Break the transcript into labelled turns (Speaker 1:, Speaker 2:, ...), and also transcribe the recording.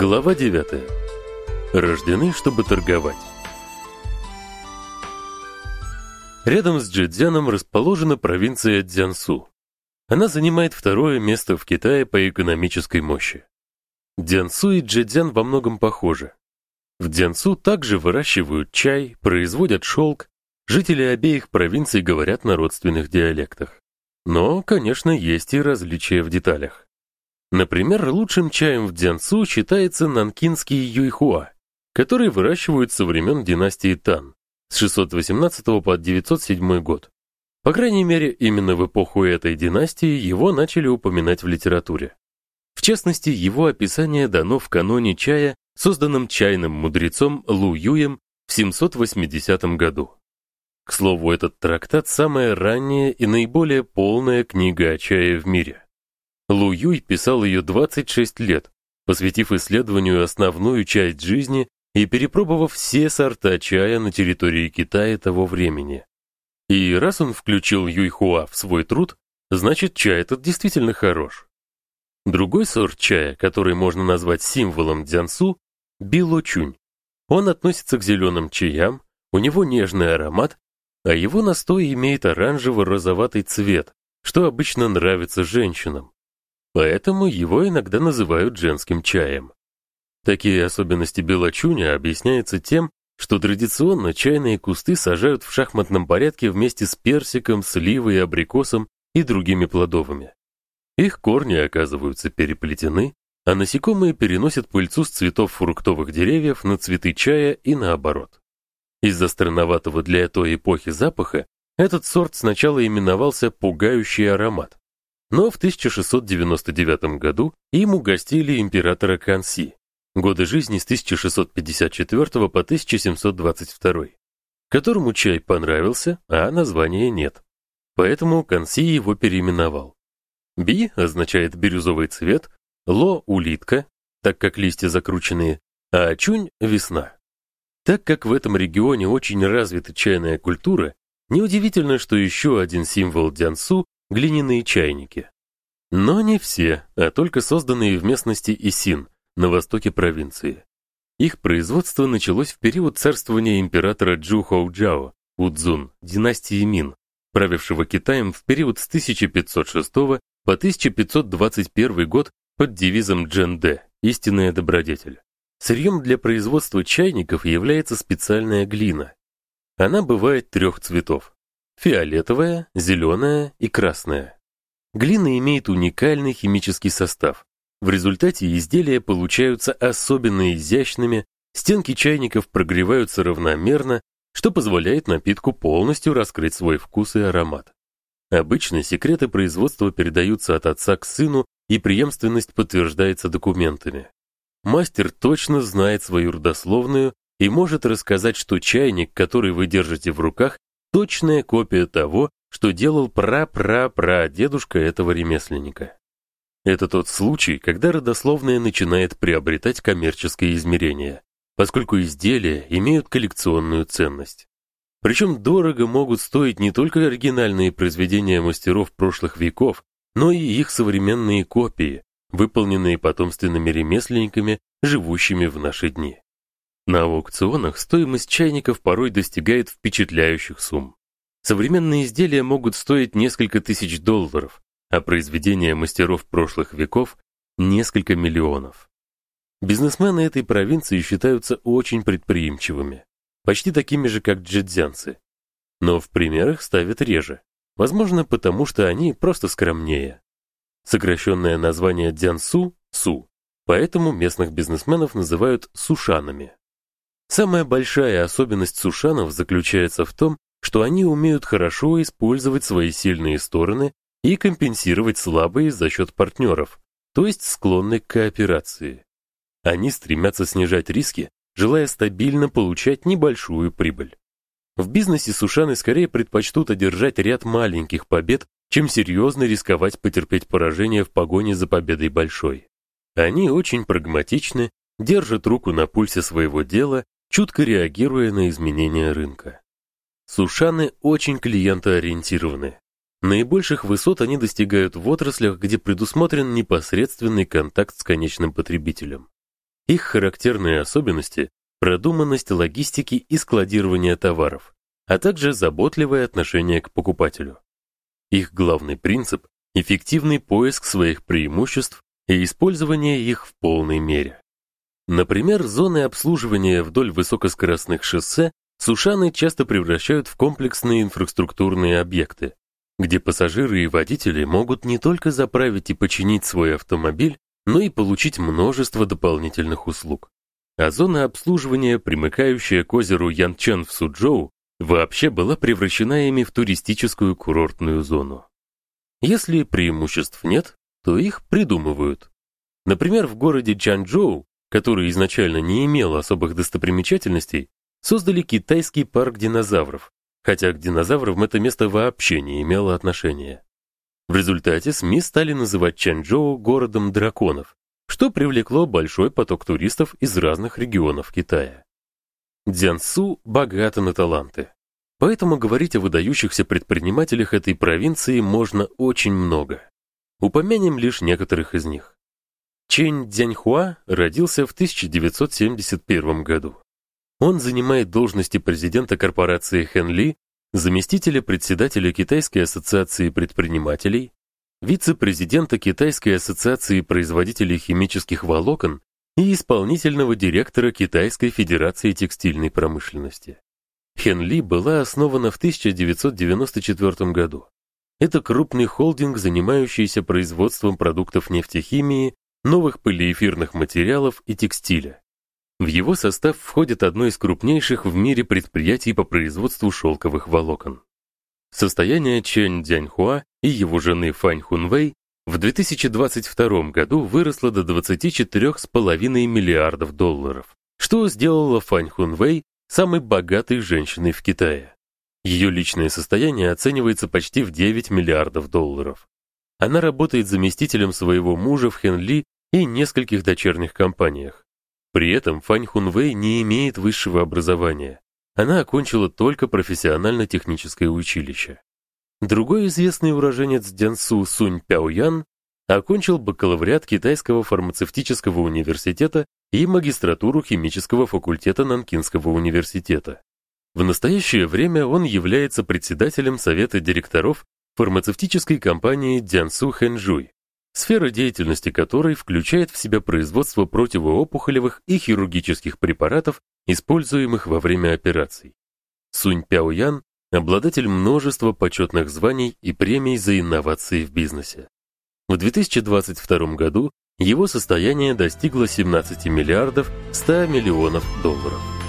Speaker 1: Глава 9. Рождены, чтобы торговать. Рядом с Джэцзяном расположена провинция Цзянсу. Она занимает второе место в Китае по экономической мощи. Цзянсу и Джэцзян во многом похожи. В Цзянсу также выращивают чай, производят шелк. Жители обеих провинций говорят на родственных диалектах. Но, конечно, есть и различия в деталях. Например, лучшим чаем в Дзянсу считается нанкинский юйхуа, который выращивают со времен династии Тан с 618 по 907 год. По крайней мере, именно в эпоху этой династии его начали упоминать в литературе. В частности, его описание дано в каноне чая, созданном чайным мудрецом Лу Юем в 780 году. К слову, этот трактат самая ранняя и наиболее полная книга о чае в мире. Лу Юй писал ее 26 лет, посвятив исследованию основную часть жизни и перепробовав все сорта чая на территории Китая того времени. И раз он включил Юйхуа в свой труд, значит, чай этот действительно хорош. Другой сорт чая, который можно назвать символом дзянсу, билочунь. Он относится к зеленым чаям, у него нежный аромат, а его настой имеет оранжево-розоватый цвет, что обычно нравится женщинам. Поэтому его иногда называют женским чаем. Такие особенности белочуня объясняются тем, что традиционно чайные кусты сажают в шахматном порядке вместе с персиком, сливой, абрикосом и другими плодовыми. Их корни оказываются переплетены, а насекомые переносят пыльцу с цветов фруктовых деревьев на цветы чая и наоборот. Из-за странноватого для той эпохи запаха этот сорт сначала именовался пугающий аромат, но в 1699 году им угостили императора Канси. Годы жизни с 1654 по 1722, которому чай понравился, а названия нет. Поэтому Канси его переименовал. Би означает бирюзовый цвет, ло улитка, так как листья закрученные, а чунь весна. Так как в этом регионе очень развита чайная культура, неудивительно, что еще один символ Дзянсу глиняные чайники. Но не все, а только созданные в местности Исин, на востоке провинции. Их производство началось в период царствования императора Джу Хоуджао, Удзун, династии Мин, правившего Китаем в период с 1506 по 1521 год под девизом Джэнде истинная добродетель. Сырьем для производства чайников является специальная глина. Она бывает трех цветов: фиолетовая, зеленая и красная. Глина имеет уникальный химический состав. В результате изделия получаются особенно изящными, стенки чайников прогреваются равномерно, что позволяет напитку полностью раскрыть свой вкус и аромат. Обычно секреты производства передаются от отца к сыну, и преемственность подтверждается документами. Мастер точно знает свою родословную и может рассказать, что чайник, который вы держите в руках, точная копия того, что делал пра-пра-пра-дедушка этого ремесленника. Это тот случай, когда родословная начинает приобретать коммерческое измерение, поскольку изделия имеют коллекционную ценность. Причем дорого могут стоить не только оригинальные произведения мастеров прошлых веков, но и их современные копии, выполненные потомственными ремесленниками, живущими в наши дни. На аукционах стоимость чайников порой достигает впечатляющих сумм. Современные изделия могут стоить несколько тысяч долларов, а произведения мастеров прошлых веков несколько миллионов. Бизнесмены этой провинции считаются очень предприимчивыми, почти такими же, как джэцзянцы. Но в примерах ставят реже, возможно, потому что они просто скромнее. Сокращенное название дзянсу су, поэтому местных бизнесменов называют сушанами. Самая большая особенность сушанов заключается в том, что они умеют хорошо использовать свои сильные стороны и компенсировать слабые за счет партнеров, то есть склонны к кооперации. Они стремятся снижать риски, желая стабильно получать небольшую прибыль. В бизнесе сушаны скорее предпочтут одержать ряд маленьких побед, чем серьезно рисковать потерпеть поражение в погоне за победой большой. Они очень прагматичны, держат руку на пульсе своего дела чутко реагируя на изменения рынка. Сушаны очень клиентоориентированы. Наибольших высот они достигают в отраслях, где предусмотрен непосредственный контакт с конечным потребителем. Их характерные особенности продуманность логистики и складирования товаров, а также заботливое отношение к покупателю. Их главный принцип эффективный поиск своих преимуществ и использование их в полной мере. Например, зоны обслуживания вдоль высокоскоростных шоссе Сушаны часто превращают в комплексные инфраструктурные объекты, где пассажиры и водители могут не только заправить и починить свой автомобиль, но и получить множество дополнительных услуг. А зона обслуживания, примыкающая к озеру Янчэн в Суджоу, вообще была превращена ими в туристическую курортную зону. Если преимуществ нет, то их придумывают. Например, в городе Чанчжоу, который изначально не имел особых достопримечательностей, создали китайский парк динозавров, хотя к динозаврам это место вообще не имело отношения. В результате СМИ стали называть Чанчжоу городом драконов, что привлекло большой поток туристов из разных регионов Китая. Дзянсу богата на таланты. Поэтому говорить о выдающихся предпринимателях этой провинции можно очень много. Упомянем лишь некоторых из них. Чэнь Цзяньхуа родился в 1971 году. Он занимает должности президента корпорации Хенли, заместителя председателя Китайской ассоциации предпринимателей, вице-президента Китайской ассоциации производителей химических волокон и исполнительного директора Китайской федерации текстильной промышленности. Хенли была основана в 1994 году. Это крупный холдинг, занимающийся производством продуктов нефтехимии, новых полиэфирных материалов и текстиля. В его состав входит одно из крупнейших в мире предприятий по производству шелковых волокон. Состояние Чэнь Дзяньхуа и его жены Фань Хунвэй в 2022 году выросло до 24,5 миллиардов долларов, что сделало Фань Хунвэй самой богатой женщиной в Китае. Ее личное состояние оценивается почти в 9 миллиардов долларов. Она работает заместителем своего мужа в Хенли и нескольких дочерних компаниях. При этом Фань Хунвэй не имеет высшего образования. Она окончила только профессионально-техническое училище. Другой известный уроженец Дзянсу Сунь Пяоян окончил бакалавриат Китайского фармацевтического университета и магистратуру химического факультета Нанкинского университета. В настоящее время он является председателем совета директоров фармацевтической компании Дзянсу Хэнжуй, сфера деятельности которой включает в себя производство противоопухолевых и хирургических препаратов, используемых во время операций. Сунь Пяоян обладатель множества почетных званий и премий за инновации в бизнесе. В 2022 году его состояние достигло 17 миллиардов 100 миллионов долларов.